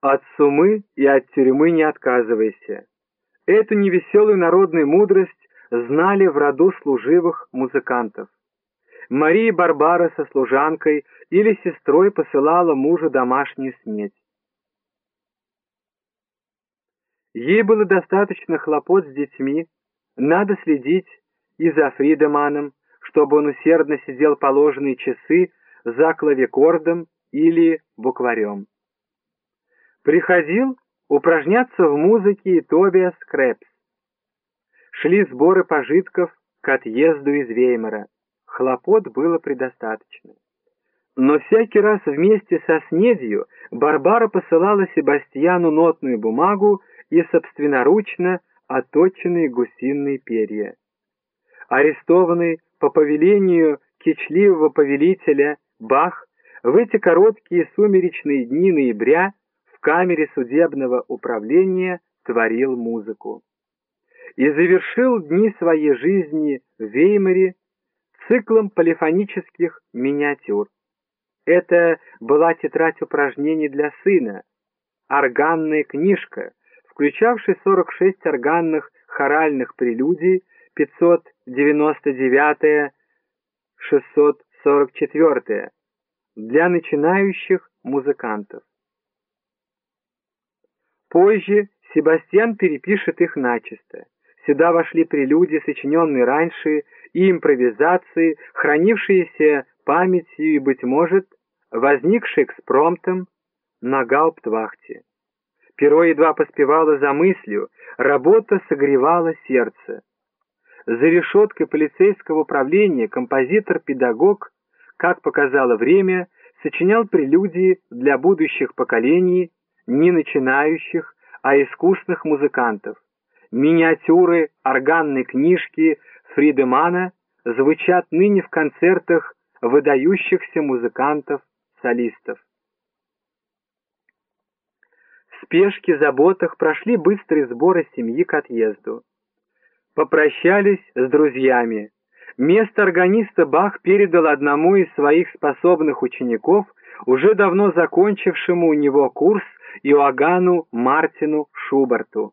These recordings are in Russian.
От сумы и от тюрьмы не отказывайся. Эту невеселую народную мудрость знали в роду служивых музыкантов. Мария Барбара со служанкой или сестрой посылала мужу домашнюю снеть. Ей было достаточно хлопот с детьми, надо следить и за Фридеманом, чтобы он усердно сидел положенные часы за клавикордом или букварем. Приходил упражняться в музыке Тобиас Крэпс. Шли сборы пожитков к отъезду из Веймара. Хлопот было предостаточно. Но всякий раз вместе со снедью Барбара посылала Себастьяну нотную бумагу и собственноручно оточенные гусиные перья. Арестованный по повелению кичливого повелителя Бах в эти короткие сумеречные дни ноября в камере судебного управления творил музыку. И завершил дни своей жизни в Веймаре циклом полифонических миниатюр. Это была тетрадь упражнений для сына, органная книжка, включавшая 46 органных хоральных прелюдий 599-644 для начинающих музыкантов. Позже Себастьян перепишет их начисто. Сюда вошли прелюдии, сочиненные раньше, и импровизации, хранившиеся памятью и, быть может, возникшие экспромтом на гауптвахте. Перо едва поспевало за мыслью, работа согревала сердце. За решеткой полицейского управления композитор-педагог, как показало время, сочинял прелюдии для будущих поколений, не начинающих, а искусных музыкантов. Миниатюры органной книжки Фридемана звучат ныне в концертах выдающихся музыкантов-солистов. В спешке, заботах прошли быстрые сборы семьи к отъезду. Попрощались с друзьями. Место органиста Бах передал одному из своих способных учеников, уже давно закончившему у него курс Иоганну Мартину Шубарту.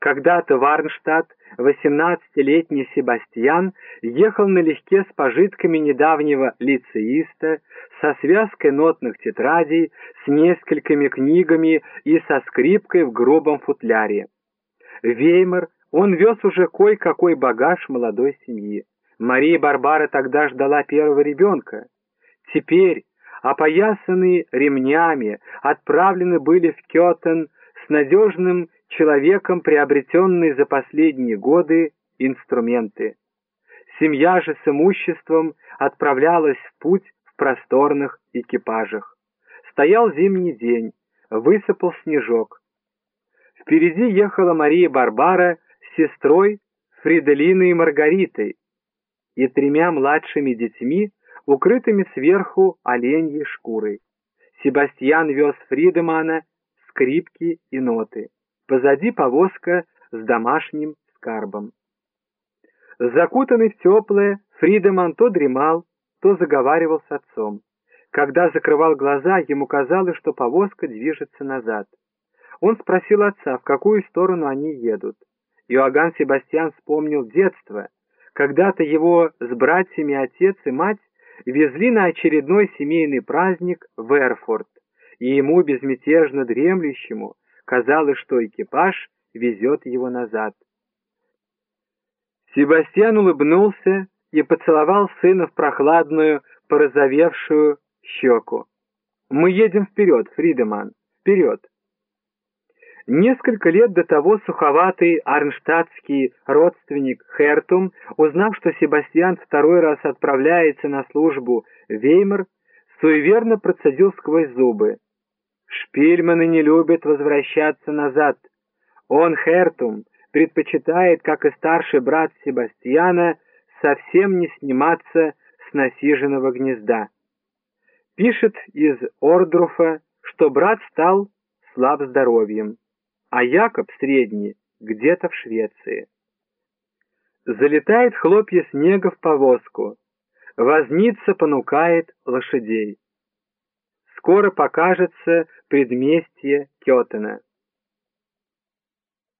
Когда-то в Арнштадт 18-летний Себастьян ехал налегке с пожитками недавнего лицеиста, со связкой нотных тетрадей, с несколькими книгами и со скрипкой в грубом футляре. Веймар, он вез уже кой-какой багаж молодой семьи. Мария Барбара тогда ждала первого ребенка. Теперь, опоясанные ремнями, отправлены были в Кётен с надежным человеком приобретенные за последние годы инструменты. Семья же с имуществом отправлялась в путь в просторных экипажах. Стоял зимний день, высыпал снежок. Впереди ехала Мария Барбара с сестрой Фриделиной и Маргаритой и тремя младшими детьми, укрытыми сверху оленьей шкурой. Себастьян вез Фридемана, скрипки и ноты. Позади повозка с домашним скарбом. Закутанный в теплое, Фридеман то дремал, то заговаривал с отцом. Когда закрывал глаза, ему казалось, что повозка движется назад. Он спросил отца, в какую сторону они едут. Иоганн Себастьян вспомнил детство. Когда-то его с братьями отец и мать везли на очередной семейный праздник в Эрфорд, и ему, безмятежно дремлющему, Казалось, что экипаж везет его назад. Себастьян улыбнулся и поцеловал сына в прохладную, порозовевшую щеку. «Мы едем вперед, Фридеман, вперед!» Несколько лет до того суховатый арнштадтский родственник Хертум, узнав, что Себастьян второй раз отправляется на службу Веймар, суеверно процедил сквозь зубы. Шпильманы не любят возвращаться назад. Он, Хертум, предпочитает, как и старший брат Себастьяна, совсем не сниматься с насиженного гнезда. Пишет из Ордруфа, что брат стал слаб здоровьем, а Якоб Средний где-то в Швеции. Залетает хлопья снега в повозку, возница понукает лошадей. скоро покажется предместье Кетена.